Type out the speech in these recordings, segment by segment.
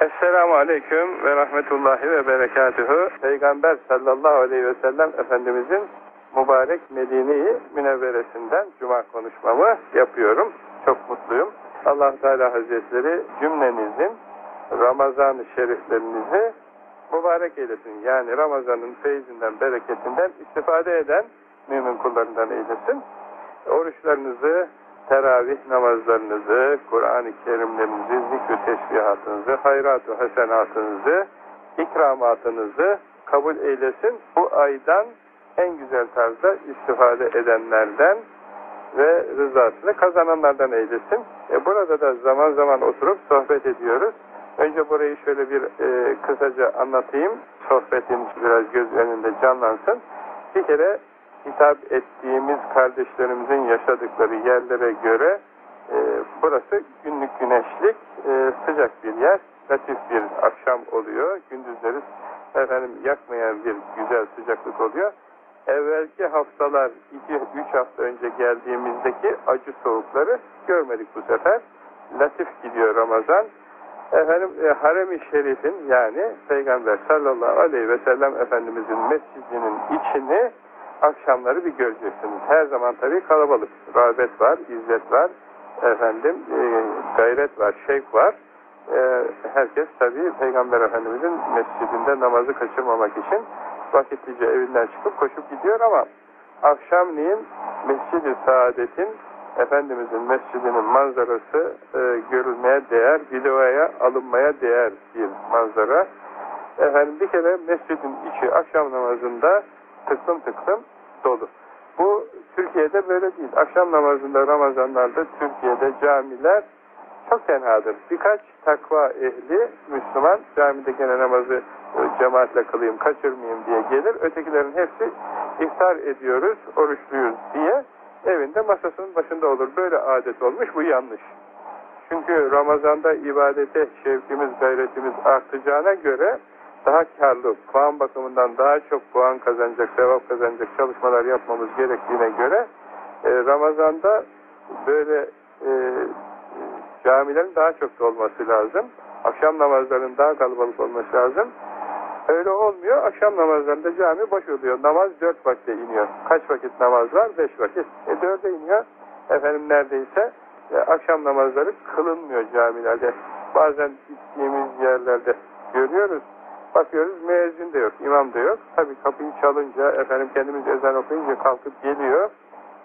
Esselamu Aleyküm ve Rahmetullahi ve Berekatühü. Peygamber sallallahu aleyhi ve sellem Efendimizin mübarek Medine-i Münevveresinden Cuma konuşmamı yapıyorum. Çok mutluyum. allah Teala Hazretleri cümlenizin Ramazan-ı Şeriflerinizi mübarek eylesin. Yani Ramazan'ın feyzinden, bereketinden istifade eden mümin kullarından eylesin. Oruçlarınızı, teravih namazlarınızı, Kur'an-ı Kerimlerinizi, zikr tesbihatınızı, hayrat-ı hasenatınızı, ikramatınızı kabul eylesin. Bu aydan en güzel tarzda istifade edenlerden ve rızasını kazananlardan eylesin. E burada da zaman zaman oturup sohbet ediyoruz. Önce burayı şöyle bir e, kısaca anlatayım. Sohbetin biraz göz önünde canlansın. Bir kere hitap ettiğimiz kardeşlerimizin yaşadıkları yerlere göre e, burası günlük güneşlik e, sıcak bir yer. Latif bir akşam oluyor. Gündüzleri efendim yakmayan bir güzel sıcaklık oluyor. Evvelki haftalar 2-3 hafta önce geldiğimizdeki acı soğukları görmedik bu sefer. Latif gidiyor Ramazan. Efendim e, Harem-i Şerif'in yani Peygamber sallallahu aleyhi ve sellem Efendimizin mescidinin içini akşamları bir göreceksiniz. Her zaman tabii kalabalık. Rağbet var, izzet var, efendim e, gayret var, şevk var. E, herkes tabii Peygamber Efendimizin mescidinde namazı kaçırmamak için vakitlice evinden çıkıp koşup gidiyor ama akşamleyin Mescid-i Saadet'in Efendimizin mescidinin manzarası e, görülmeye değer, videoya alınmaya değer bir manzara. Efendim bir kere mescidin içi akşam namazında tıklım tıklım dolu. Bu Türkiye'de böyle değil. Akşam namazında Ramazanlarda Türkiye'de camiler çok tenhadır. Birkaç takva ehli Müslüman camide gene namazı e, cemaatle kılayım, kaçırmayayım diye gelir. Ötekilerin hepsi iftar ediyoruz, oruçluyuz diye evinde masasının başında olur. Böyle adet olmuş, bu yanlış. Çünkü Ramazan'da ibadete şevkimiz, gayretimiz artacağına göre daha karlı, puan bakımından daha çok puan kazanacak, sevap kazanacak çalışmalar yapmamız gerektiğine göre e, Ramazan'da böyle e, camilerin daha çok dolması lazım. Akşam namazlarının daha kalabalık olması lazım. Öyle olmuyor. Akşam namazlarında cami boş oluyor. Namaz dört vakitte iniyor. Kaç vakit namaz var? Beş vakit. E dörde iniyor. Efendim neredeyse e, akşam namazları kılınmıyor camilerde. Bazen gittiğimiz yerlerde görüyoruz. Bakıyoruz müezzin de yok, imam da yok. Tabi kapıyı çalınca, efendim kendimiz ezan okuyunca kalkıp geliyor.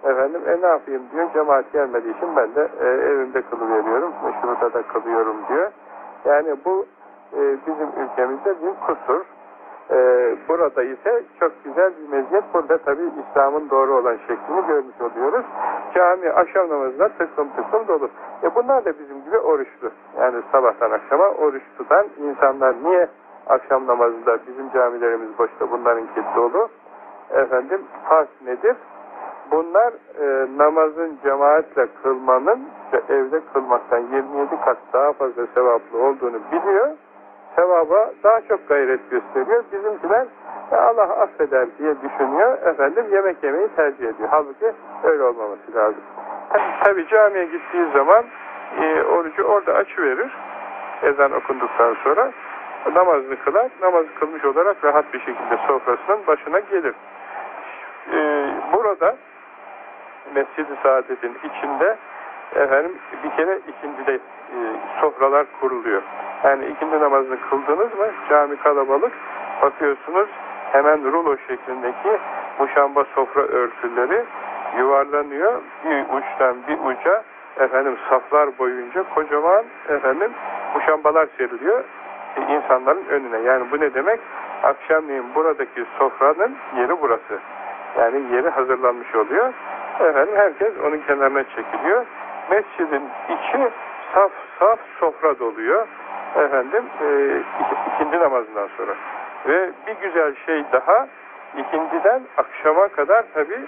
Efendim e ne yapayım diyor, cemaat gelmediği için ben de e, evimde kılıveriyorum, şurada da kılıyorum diyor. Yani bu e, bizim ülkemizde bir kusur. E, burada ise çok güzel bir meziyet. Burada tabi İslam'ın doğru olan şeklini görmüş oluyoruz. Cami akşam namazına tıklım tıklım dolu. E bunlar da bizim gibi oruçlu. Yani sabahtan akşama oruç tutan insanlar niye akşam namazında bizim camilerimiz boşta bunlarınki dolu? Efendim fark nedir? Bunlar e, namazın cemaatle kılmanın evde kılmaktan 27 kat daha fazla sevaplı olduğunu biliyor. Sevaba daha çok gayret gösteriyor. Bizimkiler e, Allah affeder diye düşünüyor. Efendim yemek yemeyi tercih ediyor. Halbuki öyle olmaması lazım. Tabi camiye gittiği zaman e, orucu orada açıverir. Ezan okunduktan sonra namazını kılar. Namazı kılmış olarak rahat bir şekilde sofrasının başına gelir. E, burada Mescid-i Saadet'in içinde efendim bir kere ikindide e, sofralar kuruluyor. Yani ikindi namazını kıldınız mı cami kalabalık bakıyorsunuz hemen rulo şeklindeki muşamba sofra örtüleri yuvarlanıyor. Bir uçtan bir uca efendim saflar boyunca kocaman efendim muşambalar seriliyor insanların önüne. Yani bu ne demek? Akşamleyin buradaki sofranın yeri burası. Yani yeri hazırlanmış oluyor. Efendim herkes onun kenarına çekiliyor. Mescidin içi saf saf sofra doluyor. Efendim e, ikindi namazından sonra. Ve bir güzel şey daha ikindiden akşama kadar tabi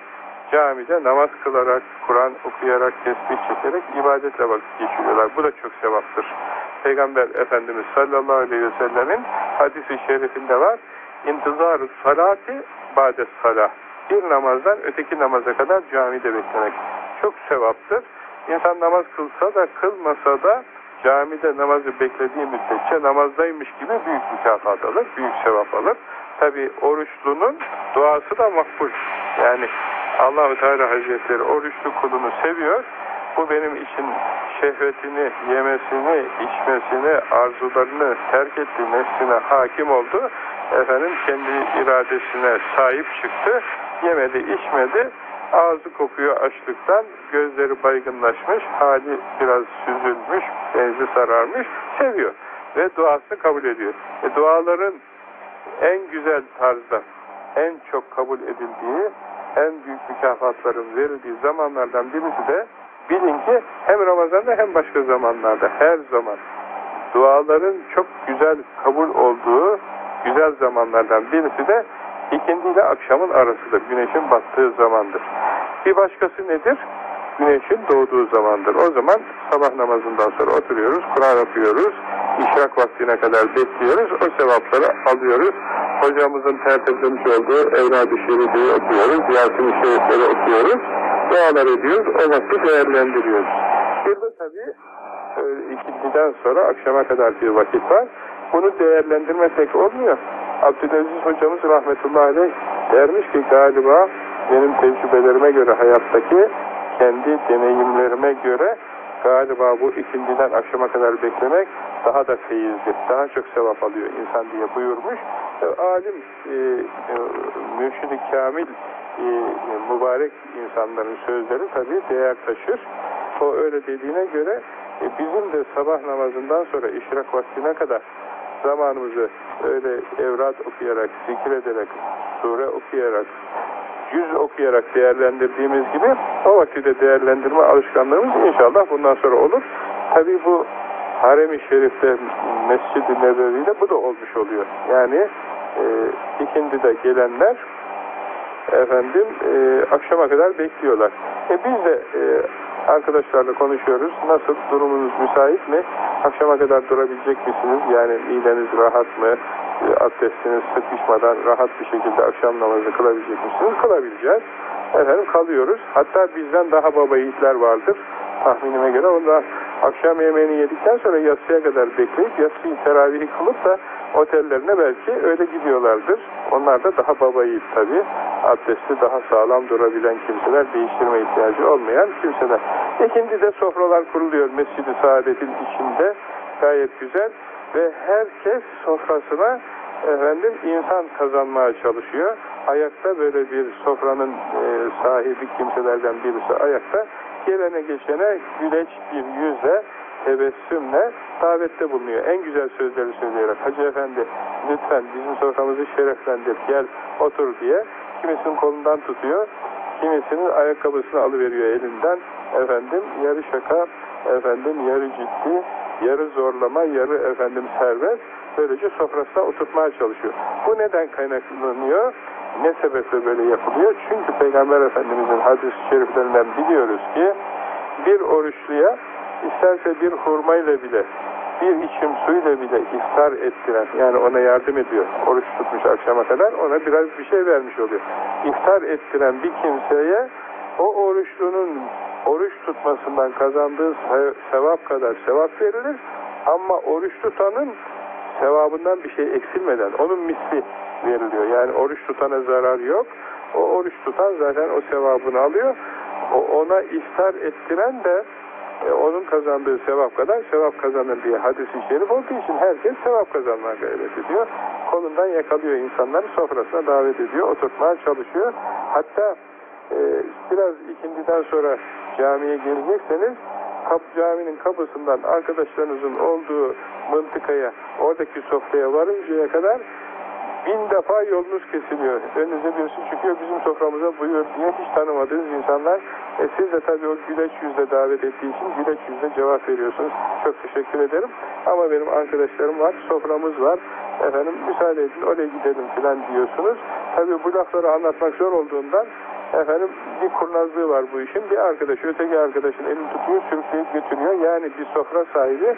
camide namaz kılarak, Kur'an okuyarak, tesbih çekerek ibadetle vakit geçiriyorlar. Bu da çok sevaptır. Peygamber Efendimiz sallallahu aleyhi ve sellemin hadisi şerifinde var. İntizar-ı salati ba'de salah bir namazdan öteki namaza kadar camide beklemek çok sevaptır. İnsan namaz kılsa da kılmasa da camide namazı beklediği müddetçe namazdaymış gibi büyük mükafat alır, büyük sevap alır. Tabi oruçlunun duası da makbul. Yani Allahu Teala Hazretleri oruçlu kulunu seviyor. Bu benim için şehvetini, yemesini, içmesini, arzularını terk etti, nefsine hakim oldu. Efendim kendi iradesine sahip çıktı. Yemedi, içmedi. Ağzı kokuyor açlıktan, gözleri baygınlaşmış, hali biraz süzülmüş, benzi sararmış, seviyor. Ve duasını kabul ediyor. E, duaların en güzel tarzda, en çok kabul edildiği, en büyük mükafatların verildiği zamanlardan birisi de bilin ki hem Ramazan'da hem başka zamanlarda, her zaman duaların çok güzel kabul olduğu güzel zamanlardan birisi de ikindi ile akşamın arasıdır. Güneşin battığı zamandır. Bir başkası nedir? Güneşin doğduğu zamandır. O zaman sabah namazından sonra oturuyoruz, Kur'an okuyoruz, işrak vaktine kadar bekliyoruz, o sevapları alıyoruz. Hocamızın tertiplemiş olduğu Evrad-ı Şerife'yi okuyoruz, Yasin-i okuyoruz, dualar ediyoruz, o vakti değerlendiriyoruz. Bir de tabii e, ikindiden sonra akşama kadar bir vakit var. Bunu değerlendirmesek olmuyor. Abdülaziz hocamız rahmetullahi aleyh dermiş ki galiba benim tecrübelerime göre hayattaki kendi deneyimlerime göre galiba bu ikindiden akşama kadar beklemek daha da feyizli, daha çok sevap alıyor insan diye buyurmuş. E, alim, e, e, mürşid-i kamil e, mübarek insanların sözleri tabii değer taşır. O öyle dediğine göre e, bizim de sabah namazından sonra işrak vaktine kadar zamanımızı öyle evrat okuyarak, zikrederek, sure okuyarak, yüz okuyarak değerlendirdiğimiz gibi o vakitte değerlendirme alışkanlığımız inşallah bundan sonra olur. Tabi bu Harem-i Şerif'te Mescid-i Nebevi'de bu da olmuş oluyor. Yani e, ikindide gelenler efendim e, akşama kadar bekliyorlar. E biz de e, arkadaşlarla konuşuyoruz. Nasıl? Durumunuz müsait mi? Akşama kadar durabilecek misiniz? Yani mideniz rahat mı? E, abdestiniz sıkışmadan rahat bir şekilde akşam namazı kılabilecek misiniz? Kılabileceğiz. Efendim kalıyoruz. Hatta bizden daha baba yiğitler vardır. Tahminime göre onlar akşam yemeğini yedikten sonra yatsıya kadar bekleyip yatsıyı teravihi kılıp da otellerine belki öyle gidiyorlardır. Onlar da daha baba yiğit tabi. Abdesti daha sağlam durabilen kimseler, değiştirme ihtiyacı olmayan kimseler. İkindi de sofralar kuruluyor Mescid-i Saadet'in içinde. Gayet güzel. Ve herkes sofrasına efendim insan kazanmaya çalışıyor. Ayakta böyle bir sofranın e, sahibi kimselerden birisi ayakta gelene geçene güleç bir yüzle tebessümle davette bulunuyor. En güzel sözleri söyleyerek Hacı Efendi lütfen bizim soframızı şereflendir gel otur diye kimisinin kolundan tutuyor kimisinin ayakkabısını alıveriyor elinden efendim yarı şaka efendim yarı ciddi yarı zorlama yarı efendim serbest böylece sofrasına oturtmaya çalışıyor. Bu neden kaynaklanıyor? Ne sebeple böyle yapılıyor? Çünkü Peygamber Efendimizin hadis-i şeriflerinden biliyoruz ki bir oruçluya isterse bir hurmayla bile bir içim suyla bile iftar ettiren yani ona yardım ediyor. Oruç tutmuş akşama kadar ona biraz bir şey vermiş oluyor. İftar ettiren bir kimseye o oruçlunun oruç tutmasından kazandığı sevap kadar sevap verilir ama oruç tutanın sevabından bir şey eksilmeden onun misli veriliyor. Yani oruç tutana zarar yok. O oruç tutan zaten o sevabını alıyor. O, ona iftar ettiren de e, onun kazandığı sevap kadar sevap kazanır diye hadis-i şerif olduğu için herkes sevap kazanmaya gayret ediyor. Kolundan yakalıyor insanları sofrasına davet ediyor, oturtmaya çalışıyor. Hatta e, biraz ikindiden sonra camiye gelecekseniz kap, caminin kapısından arkadaşlarınızın olduğu mıntıkaya, oradaki sofraya varıncaya kadar bin defa yolunuz kesiliyor. Önünüze birisi çıkıyor bizim soframıza buyur diye hiç tanımadığınız insanlar. E siz de tabii o güleç yüzle davet ettiği için güleç yüzle cevap veriyorsunuz. Çok teşekkür ederim. Ama benim arkadaşlarım var, soframız var. Efendim müsaade edin oraya gidelim filan diyorsunuz. Tabii bu lafları anlatmak zor olduğundan efendim bir kurnazlığı var bu işin. Bir arkadaş öteki arkadaşın elini tutuyor, sürükleyip götürüyor. Yani bir sofra sahibi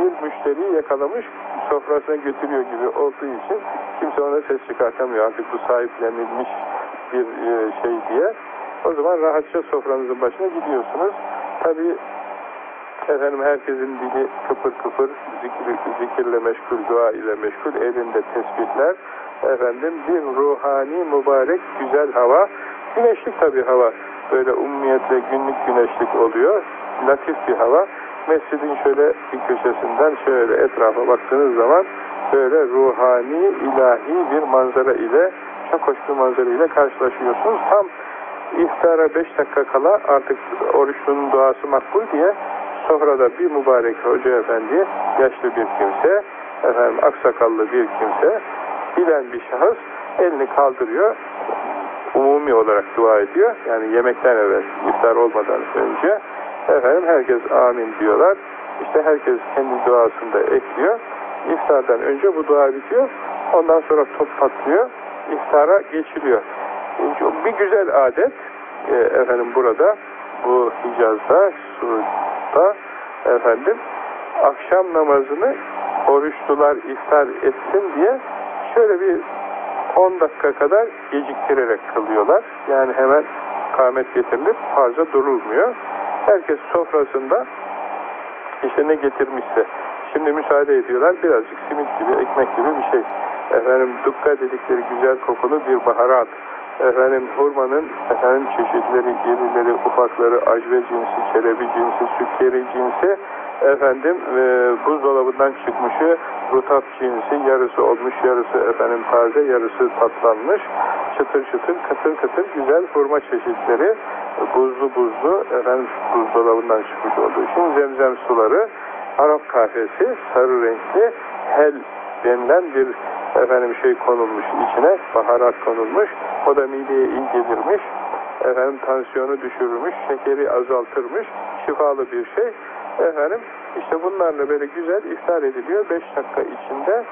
bir müşteriyi yakalamış, sofrasına götürüyor gibi olduğu için kimse ona ses çıkartamıyor. Artık bu sahiplenilmiş bir e, şey diye. O zaman rahatça sofranızın başına gidiyorsunuz. Tabi Efendim herkesin dili kıpır kıpır, zikir, zikirle meşgul, dua ile meşgul, elinde tesbihler. Efendim bir ruhani, mübarek, güzel hava. Güneşlik tabii hava. Böyle ummiyetle günlük güneşlik oluyor. Latif bir hava. Mescidin şöyle bir köşesinden şöyle etrafa baktığınız zaman böyle ruhani, ilahi bir manzara ile çok hoş bir manzara ile karşılaşıyorsunuz. Tam iftara 5 dakika kala artık oruçlunun duası makbul diye sofrada bir mübarek hoca efendi, yaşlı bir kimse, efendim aksakallı bir kimse, bilen bir şahıs elini kaldırıyor, umumi olarak dua ediyor. Yani yemekten evvel, iftar olmadan önce efendim herkes amin diyorlar. İşte herkes kendi duasında ekliyor. İftardan önce bu dua bitiyor. Ondan sonra top patlıyor. İftara geçiliyor. Bir güzel adet e, efendim burada bu Hicaz'da, Suud'da efendim akşam namazını oruçlular iftar etsin diye şöyle bir 10 dakika kadar geciktirerek kılıyorlar. Yani hemen kâmet getirilip fazla durulmuyor. Herkes sofrasında işte ne getirmişse şimdi müsaade ediyorlar. Birazcık simit gibi, ekmek gibi bir şey. Efendim dukka dedikleri güzel kokulu bir baharat. Efendim hurmanın efendim çeşitleri, irileri, ufakları, acve cinsi, çelebi cinsi, sükkeri cinsi, efendim e, buzdolabından çıkmışı rutap cinsi, yarısı olmuş, yarısı efendim taze, yarısı tatlanmış, çıtır çıtır, kıtır kıtır güzel hurma çeşitleri, buzlu buzlu, efendim buzdolabından çıkmış olduğu için zemzem suları, Arap kahvesi, sarı renkli, hel denilen bir efendim şey konulmuş içine, baharat konulmuş, o da mideye iyi gelirmiş, efendim tansiyonu düşürmüş, şekeri azaltırmış, şifalı bir şey. Efendim işte bunlarla böyle güzel iftar ediliyor. 5 dakika içinde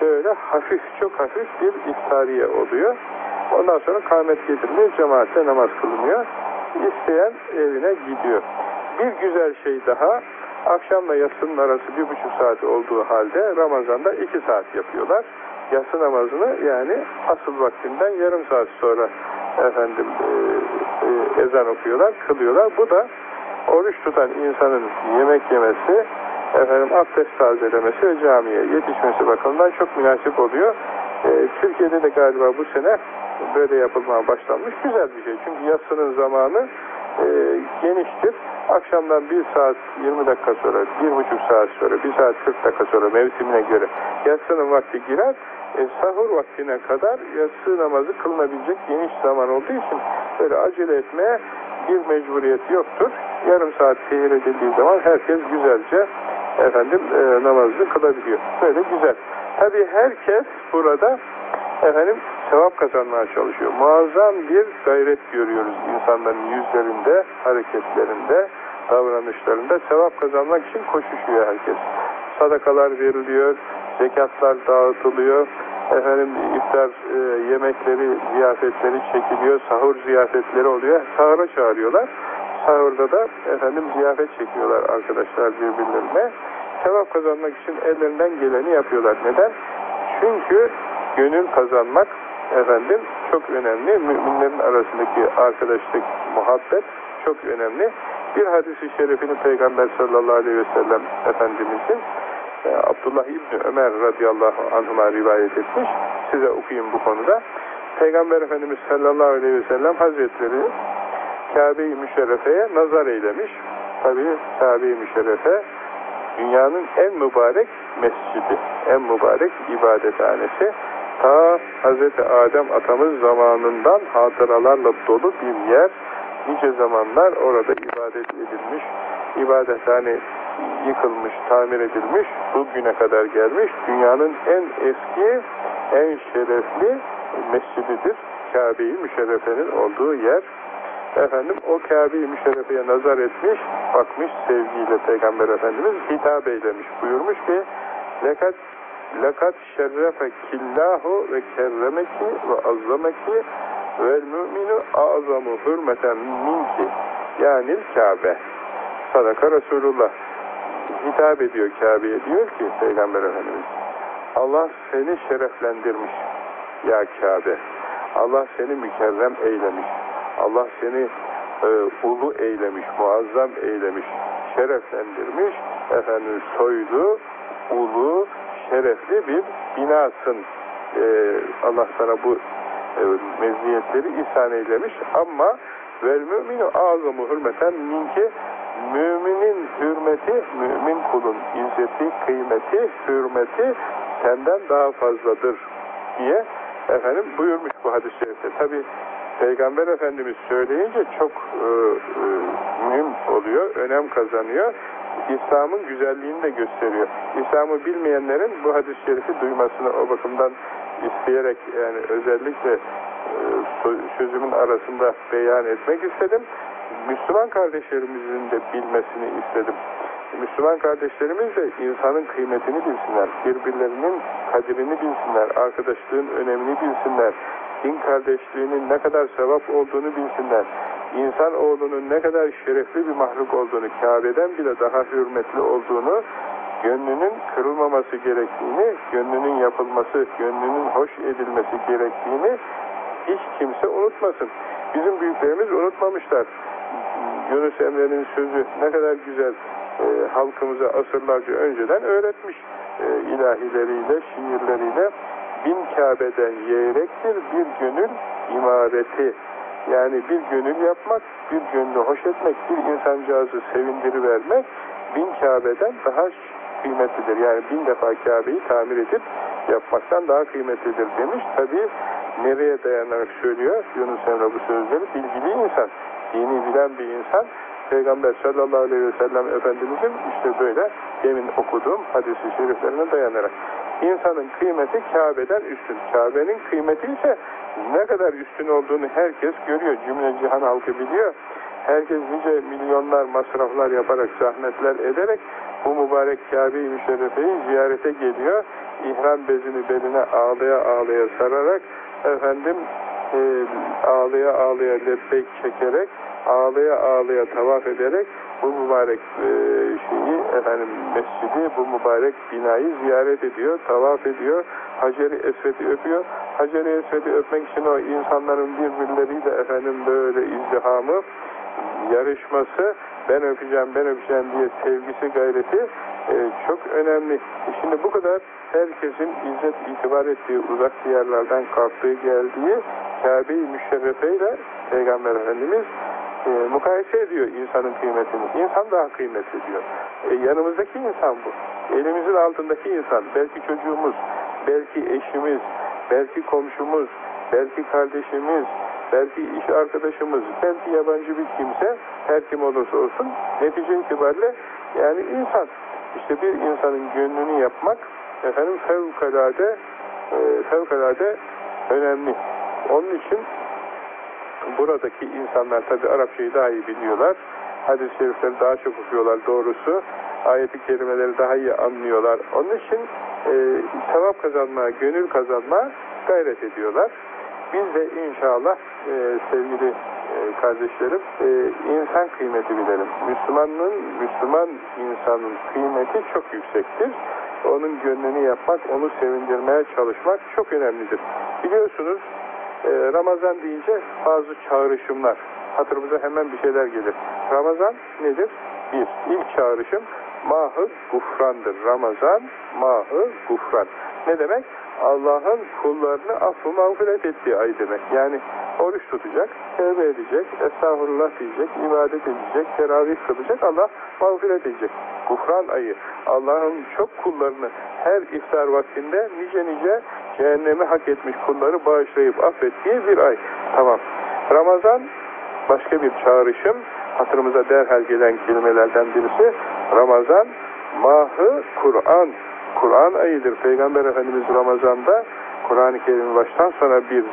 şöyle hafif, çok hafif bir iftariye oluyor. Ondan sonra kâhmet getiriliyor, cemaatle namaz kılınıyor. İsteyen evine gidiyor. Bir güzel şey daha, akşamla yatsının arası bir buçuk saat olduğu halde Ramazan'da iki saat yapıyorlar. Yatsı namazını yani asıl vaktinden yarım saat sonra efendim e, e, ezan okuyorlar, kılıyorlar. Bu da oruç tutan insanın yemek yemesi, efendim abdest tazelemesi ve camiye yetişmesi bakımından çok münasip oluyor. E, Türkiye'de de galiba bu sene böyle yapılmaya başlanmış. Güzel bir şey. Çünkü yatsının zamanı e, geniştir. Akşamdan bir saat 20 dakika sonra, bir buçuk saat sonra, bir saat 40 dakika sonra mevsimine göre yatsının vakti girer. E, sahur vaktine kadar yatsı namazı kılınabilecek geniş zaman olduğu için böyle acele etmeye bir mecburiyet yoktur. Yarım saat seyir edildiği zaman herkes güzelce efendim e, namazını kılabiliyor. Böyle güzel. Tabi herkes burada efendim sevap kazanmaya çalışıyor. Muazzam bir gayret görüyoruz insanların yüzlerinde, hareketlerinde, davranışlarında sevap kazanmak için koşuşuyor herkes. Sadakalar veriliyor, zekatlar dağıtılıyor, efendim iftar e, yemekleri, ziyafetleri çekiliyor, sahur ziyafetleri oluyor. Sahura çağırıyorlar. Sahurda da efendim ziyafet çekiyorlar arkadaşlar birbirlerine. Sevap kazanmak için ellerinden geleni yapıyorlar. Neden? Çünkü gönül kazanmak efendim çok önemli. Müminlerin arasındaki arkadaşlık, muhabbet çok önemli. Bir hadisi şerifini Peygamber sallallahu aleyhi ve sellem Efendimizin Abdullah İbni Ömer radıyallahu anhuma rivayet etmiş. Size okuyayım bu konuda. Peygamber Efendimiz sallallahu aleyhi ve sellem Hazretleri Kabe-i Müşerrefe'ye nazar eylemiş. Tabi Kabe-i Müşerrefe dünyanın en mübarek mescidi, en mübarek ibadethanesi. Ta Hz. Adem atamız zamanından hatıralarla dolu bir yer. Nice zamanlar orada ibadet edilmiş. İbadethane yıkılmış, tamir edilmiş, bugüne kadar gelmiş. Dünyanın en eski, en şerefli mescididir. Kabe-i Müşerrefe'nin olduğu yer. Efendim o Kabe-i Müşerrefe'ye nazar etmiş, bakmış sevgiyle Peygamber Efendimiz hitap eylemiş. Buyurmuş ki lekat lekat şerrefe killahu ve kerremeki ve azzameki vel müminu azamu hürmeten minki yani Kabe sadaka Resulullah. Hitap ediyor Kabe'ye. Diyor ki Peygamber Efendimiz Allah seni şereflendirmiş ya Kabe. Allah seni mükerrem eylemiş. Allah seni e, ulu eylemiş, muazzam eylemiş, şereflendirmiş, efendim soylu, ulu, şerefli bir binasın. Ee, Allah sana bu e, meziyetleri ihsan eylemiş. Ama vel müminu azamu hürmeten minki müminin hürmeti, mümin kulun izzeti, kıymeti, hürmeti senden daha fazladır diye efendim buyurmuş bu hadis-i şerifte. Tabi Peygamber Efendimiz söyleyince çok e, e, mühim oluyor, önem kazanıyor. İslam'ın güzelliğini de gösteriyor. İslam'ı bilmeyenlerin bu hadis-i şerifi duymasını o bakımdan isteyerek yani özellikle e, sözümün arasında beyan etmek istedim. Müslüman kardeşlerimizin de bilmesini istedim. Müslüman kardeşlerimiz de insanın kıymetini bilsinler, birbirlerinin kadirini bilsinler, arkadaşlığın önemini bilsinler, din kardeşliğinin ne kadar sevap olduğunu bilsinler, insan oğlunun ne kadar şerefli bir mahluk olduğunu, Kabe'den bile daha hürmetli olduğunu, gönlünün kırılmaması gerektiğini, gönlünün yapılması, gönlünün hoş edilmesi gerektiğini hiç kimse unutmasın. Bizim büyüklerimiz unutmamışlar. Yunus Emre'nin sözü ne kadar güzel e, halkımıza asırlarca önceden öğretmiş e, ilahileriyle, şiirleriyle. Bin Kabe'den yeğrektir bir gönül imareti. Yani bir gönül yapmak, bir gönlü hoş etmek, bir insancağızı sevindirivermek bin Kabe'den daha kıymetlidir. Yani bin defa Kabe'yi tamir edip yapmaktan daha kıymetlidir demiş. Tabi nereye dayanarak söylüyor Yunus Emre bu sözleri? Bilgili insan, dini bilen bir insan. Peygamber sallallahu aleyhi ve sellem Efendimizin işte böyle demin okuduğum hadisi şeriflerine dayanarak. İnsanın kıymeti Kabe'den üstün. Kabe'nin kıymeti ise ne kadar üstün olduğunu herkes görüyor. Cümle cihan halkı biliyor. Herkes nice milyonlar masraflar yaparak, zahmetler ederek bu mübarek Kabe-i Müşerrefe'yi ziyarete geliyor. İhram bezini beline ağlaya ağlaya sararak efendim e, ağlaya ağlaya lebbek çekerek ağlaya ağlaya tavaf ederek bu mübarek e, şeyi efendim mescidi bu mübarek binayı ziyaret ediyor, tavaf ediyor, Hacer-i Esved'i öpüyor. Hacer-i Esved'i öpmek için o insanların birbirleriyle efendim böyle izdihamı yarışması, ben öpeceğim, ben öpeceğim diye sevgisi, gayreti e, çok önemli. Şimdi bu kadar herkesin izzet itibar ettiği, uzak diyarlardan kalktığı, geldiği Kabe-i Müşerrefe ile Peygamber Efendimiz e, mukayese ediyor insanın kıymetini. İnsan daha kıymetli diyor. E, yanımızdaki insan bu. Elimizin altındaki insan, belki çocuğumuz, belki eşimiz, belki komşumuz, belki kardeşimiz, belki iş arkadaşımız, belki yabancı bir kimse, her kim olursa olsun, netice itibariyle yani insan. İşte bir insanın gönlünü yapmak, efendim fevkalade, e, fevkalade önemli. Onun için buradaki insanlar tabi Arapçayı daha iyi biliyorlar. Hadis-i şerifleri daha çok okuyorlar doğrusu. Ayet-i kerimeleri daha iyi anlıyorlar. Onun için e, sevap kazanma, gönül kazanma gayret ediyorlar. Biz de inşallah e, sevgili e, kardeşlerim e, insan kıymeti bilelim. Müslümanın, Müslüman insanın kıymeti çok yüksektir. Onun gönlünü yapmak, onu sevindirmeye çalışmak çok önemlidir. Biliyorsunuz Ramazan deyince bazı çağrışımlar, hatırımıza hemen bir şeyler gelir. Ramazan nedir? Bir, ilk çağrışım mahı gufrandır. Ramazan mahı gufran. Ne demek? Allah'ın kullarını affı mağfiret ettiği ay demek. Yani oruç tutacak, tevbe edecek, estağfurullah diyecek, ibadet edecek, teravih kılacak, Allah mağfiret edecek. Gufran ayı, Allah'ın çok kullarını her iftar vaktinde nice nice cehennemi hak etmiş kulları bağışlayıp affettiği bir ay. Tamam. Ramazan başka bir çağrışım, hatırımıza derhal gelen kelimelerden birisi, Ramazan, mahı Kur'an Kur'an ayıdır. Peygamber Efendimiz Ramazan'da Kur'an-ı Kerim'i baştan sona bir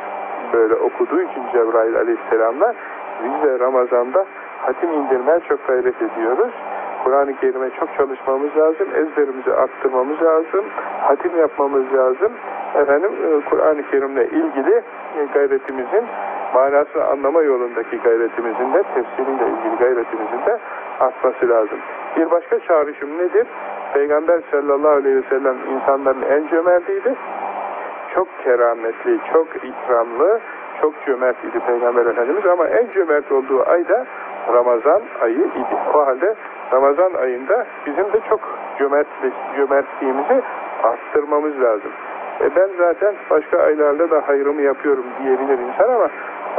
böyle okuduğu için Cebrail Aleyhisselam'la biz de Ramazan'da hatim indirmeye çok gayret ediyoruz. Kur'an-ı Kerim'e çok çalışmamız lazım, ezberimizi arttırmamız lazım, hatim yapmamız lazım. Efendim e, Kur'an-ı Kerim'le ilgili e, gayretimizin, manasını anlama yolundaki gayretimizin de, tefsiriyle ilgili gayretimizin de artması lazım. Bir başka çağrışım nedir? Peygamber sallallahu aleyhi ve sellem insanların en cömertiydi. Çok kerametli, çok ikramlı, çok cömert idi Peygamber Efendimiz ama en cömert olduğu ay da Ramazan ayı idi. O halde Ramazan ayında bizim de çok cömertlik, cömertliğimizi arttırmamız lazım. E ben zaten başka aylarda da hayrımı yapıyorum diyebilir insan ama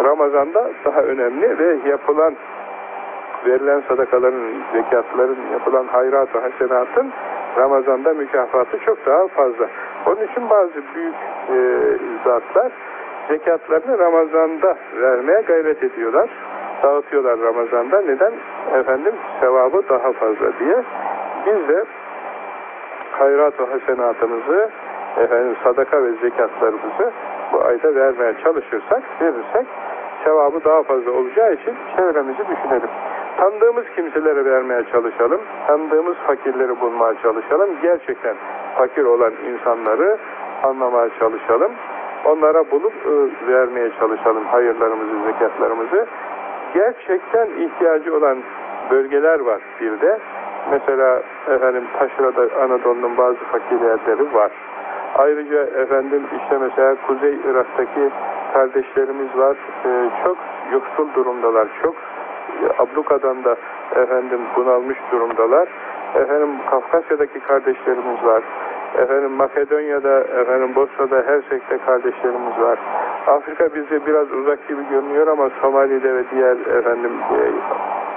Ramazan'da daha önemli ve yapılan verilen sadakaların, zekatların, yapılan hayrat-ı hasenatın Ramazan'da mükafatı çok daha fazla. Onun için bazı büyük e, zatlar zekatlarını Ramazan'da vermeye gayret ediyorlar. Dağıtıyorlar Ramazan'da. Neden? Efendim sevabı daha fazla diye. Biz de hayrat-ı hasenatımızı efendim sadaka ve zekatlarımızı bu ayda vermeye çalışırsak, verirsek sevabı daha fazla olacağı için çevremizi düşünelim. Tanıdığımız kimselere vermeye çalışalım. Tanıdığımız fakirleri bulmaya çalışalım. Gerçekten fakir olan insanları anlamaya çalışalım. Onlara bulup e, vermeye çalışalım hayırlarımızı, zekatlarımızı. Gerçekten ihtiyacı olan bölgeler var bir de. Mesela efendim Taşra'da Anadolu'nun bazı fakir yerleri var. Ayrıca efendim işte mesela Kuzey Irak'taki kardeşlerimiz var. Ee, çok yoksul durumdalar. Çok e, ablukadan da efendim bunalmış durumdalar. Efendim Kafkasya'daki kardeşlerimiz var. Efendim Makedonya'da, efendim Bosna'da, Hersek'te kardeşlerimiz var. Afrika bize biraz uzak gibi görünüyor ama Somali'de ve diğer efendim e,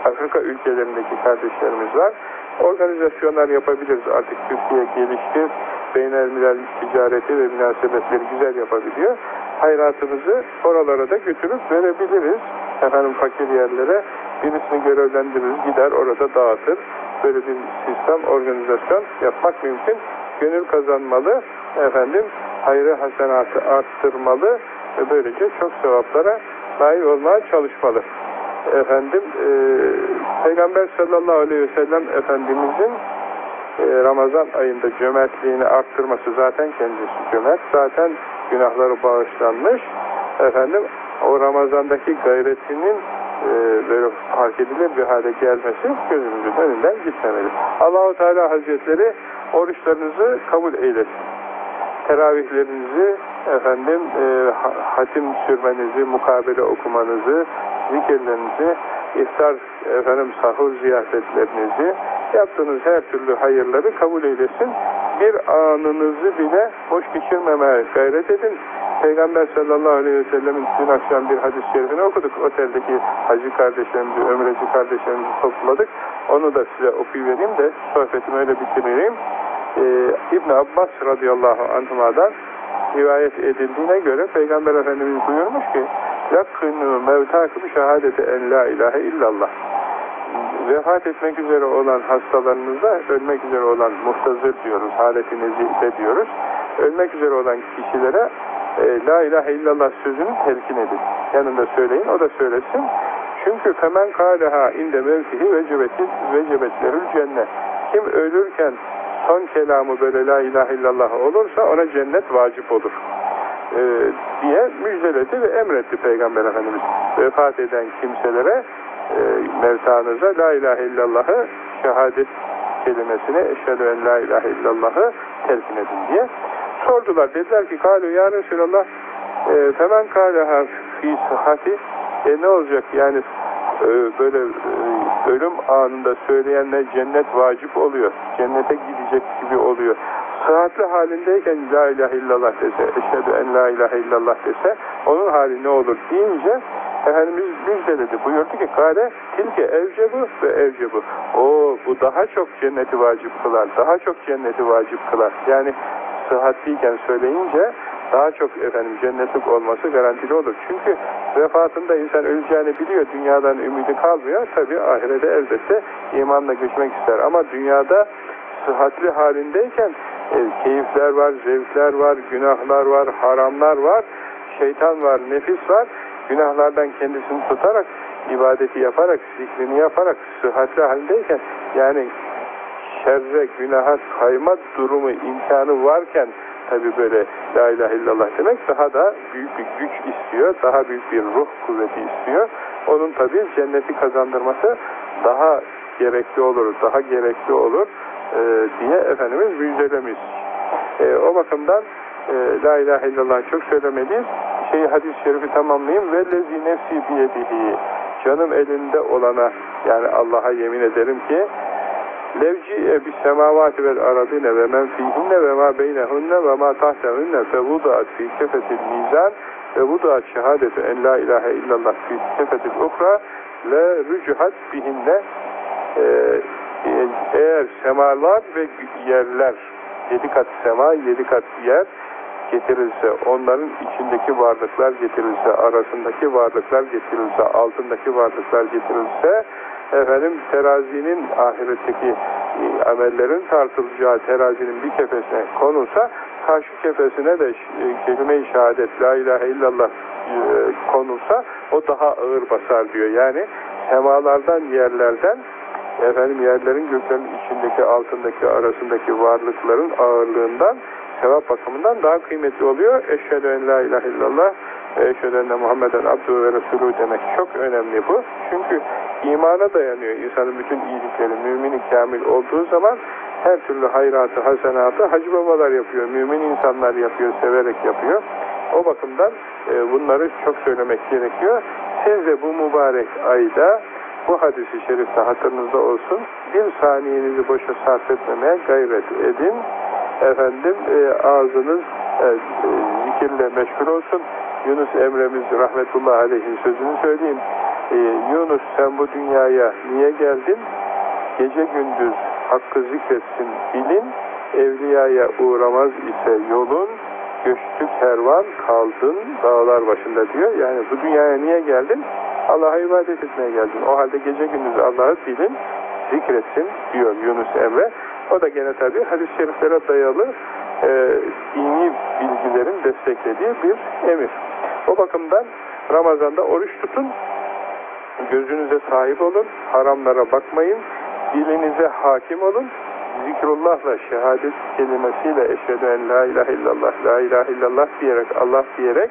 Afrika ülkelerindeki kardeşlerimiz var. Organizasyonlar yapabiliriz. Artık Türkiye gelişti. Beynelmilel ticareti ve münasebetleri güzel yapabiliyor. Hayratımızı oralara da götürüp verebiliriz. Efendim fakir yerlere birisini görevlendiririz. Gider orada dağıtır. Böyle bir sistem, organizasyon yapmak mümkün. Gönül kazanmalı. Efendim hayrı hasenatı arttırmalı. Ve böylece çok sevaplara nail olmaya çalışmalı efendim e, Peygamber sallallahu aleyhi ve sellem Efendimizin e, Ramazan ayında cömertliğini arttırması zaten kendisi cömert. Zaten günahları bağışlanmış. Efendim o Ramazan'daki gayretinin e, böyle fark edilir bir hale gelmesi gözümüzün önünden gitmemeli. Allahu Teala Hazretleri oruçlarınızı kabul eylesin. Teravihlerinizi efendim e, hatim sürmenizi, mukabele okumanızı, zikirlerinizi, iftar, efendim sahur ziyaretlerinizi, yaptığınız her türlü hayırları kabul eylesin. Bir anınızı bile boş geçirmemeye gayret edin. Peygamber sallallahu aleyhi ve sellemin dün akşam bir hadis-i şerifini okuduk. Oteldeki hacı kardeşlerimizi, ömreci kardeşlerimizi topladık. Onu da size okuyuvereyim de sohbetimi öyle bitireyim. Ee, İbn Abbas radıyallahu anhuma'dan rivayet edildiğine göre Peygamber Efendimiz buyurmuş ki yakınü mevtakım şehadeti en la ilahe illallah vefat etmek üzere olan hastalarınızda ölmek üzere olan muhtazır diyoruz, haleti nezihde diyoruz. Ölmek üzere olan kişilere e, la ilahe illallah sözünü telkin edin. Yanında söyleyin, o da söylesin. Çünkü femen kâleha inde mevkihi vecebeti vecebetlerül cennet. Kim ölürken son kelamı böyle la ilahe illallah olursa ona cennet vacip olur. Ee, diye müjdeledi ve emretti Peygamber Efendimiz. Vefat eden kimselere e, mevtanıza la ilahe illallahı şehadet kelimesini eşhedü en la ilahe illallahı telkin edin diye. Sordular. Dediler ki Kalu ya Resulallah e, femen kâleha fi sıhhati e ne olacak yani e, böyle e, ölüm anında söyleyenler cennet vacip oluyor. Cennete gidecek gibi oluyor. Sıhhatli halindeyken la ilahe illallah dese, eşhedü en la ilahe illallah dese onun hali ne olur deyince Efendimiz müjdeledi. Buyurdu ki kare tilke evcebu ve evcebu. O bu daha çok cenneti vacip kılar. Daha çok cenneti vacip kılar. Yani sıhhatliyken söyleyince daha çok efendim cennetlik olması garantili olur. Çünkü vefatında insan öleceğini biliyor. Dünyadan ümidi kalmıyor. Tabi ahirete elbette imanla geçmek ister. Ama dünyada sıhhatli halindeyken e, keyifler var, zevkler var, günahlar var, haramlar var, şeytan var, nefis var. Günahlardan kendisini tutarak, ibadeti yaparak, zikrini yaparak sıhhatli halindeyken yani şerre, günaha kayma durumu, imkanı varken tabi böyle la ilahe illallah demek daha da büyük bir güç istiyor, daha büyük bir ruh kuvveti istiyor. Onun tabi cenneti kazandırması daha gerekli olur, daha gerekli olur e, diye Efendimiz müjdelemiş. E, o bakımdan e, La ilahe illallah çok söylemeliyiz. Şeyi hadis-i şerifi tamamlayayım. Vellezi nefsi biyedihi canım elinde olana yani Allah'a yemin ederim ki levci'e bis semavati vel aradine ve men fihinne ve ma beynehunne ve ma tahtehunne fe vuduat fi kefetil mizan ve vuduat şehadetu en la ilahe illallah fi kefetil ukra le rücuhat bihinne. Ee, eğer semalar ve yerler yedi kat sema, yedi kat yer getirilse, onların içindeki varlıklar getirilse, arasındaki varlıklar getirilse, altındaki varlıklar getirilse, efendim terazinin ahiretteki e, amellerin tartılacağı terazinin bir kefesine konulsa, karşı kefesine de e, kelime-i şehadet, la ilahe illallah e, konulsa, o daha ağır basar diyor. Yani semalardan, yerlerden, efendim yerlerin göklerin içindeki, altındaki, arasındaki varlıkların ağırlığından sevap bakımından daha kıymetli oluyor. Eşhedü en la ilahe illallah ve eşhedü enne Muhammeden abdü ve resulü demek çok önemli bu. Çünkü imana dayanıyor insanın bütün iyilikleri. Mümini kamil olduğu zaman her türlü hayratı, hasenatı hacı babalar yapıyor. Mümin insanlar yapıyor, severek yapıyor. O bakımdan e, bunları çok söylemek gerekiyor. Siz de bu mübarek ayda bu hadisi şerifte hatırınızda olsun. Bir saniyenizi boşa sarf etmemeye gayret edin efendim e, ağzınız e, e, zikirle meşgul olsun. Yunus Emre'miz rahmetullahi aleyhin sözünü söyleyeyim. E, Yunus sen bu dünyaya niye geldin? Gece gündüz hakkı zikretsin bilin, evliyaya uğramaz ise yolun, göçtü kervan kaldın dağlar başında diyor. Yani bu dünyaya niye geldin? Allah'a ibadet etmeye geldin. O halde gece gündüz Allah'ı bilin, zikretsin diyor Yunus Emre. O da gene tabi hadis-i şeriflere dayalı e, dini bilgilerin desteklediği bir emir. O bakımdan Ramazan'da oruç tutun, gözünüze sahip olun, haramlara bakmayın, dilinize hakim olun, zikrullahla, şehadet kelimesiyle eşhedü en la ilahe illallah, la ilahe illallah diyerek, Allah diyerek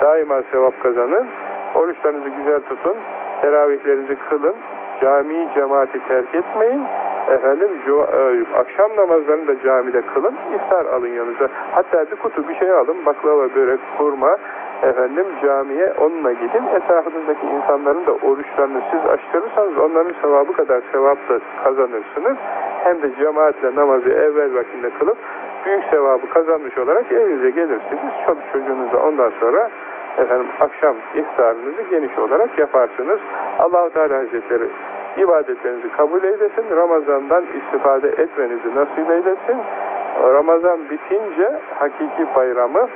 daima sevap kazanın. Oruçlarınızı güzel tutun, teravihlerinizi kılın, cami cemaati terk etmeyin, efendim e, akşam namazlarını da camide kılın, iftar alın yanınıza. Hatta bir kutu bir şey alın, baklava, börek, kurma, efendim camiye onunla gidin. Etrafınızdaki insanların da oruçlarını siz açtırırsanız onların sevabı kadar sevap da kazanırsınız. Hem de cemaatle namazı evvel vaktinde kılıp büyük sevabı kazanmış olarak evinize gelirsiniz. Çoluk çocuğunuza ondan sonra efendim akşam iftarınızı geniş olarak yaparsınız. Allahu Teala Hazretleri ibadetlerinizi kabul eylesin. Ramazan'dan istifade etmenizi nasip eylesin. Ramazan bitince hakiki bayramı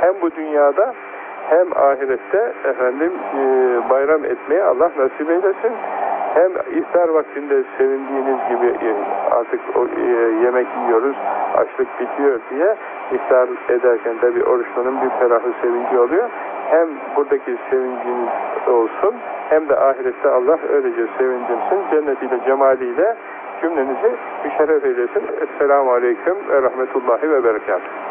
hem bu dünyada hem ahirette efendim e, bayram etmeye Allah nasip eylesin. Hem iftar vaktinde sevindiğiniz gibi e, artık o, e, yemek yiyoruz, açlık bitiyor diye iftar ederken de bir oruçlunun bir ferahı sevinci oluyor. Hem buradaki sevinciniz olsun hem de ahirette Allah öylece sevindirsin. Cennetiyle, cemaliyle cümlenizi müşerref eylesin. Esselamu Aleyküm ve Rahmetullahi ve Berekatuhu.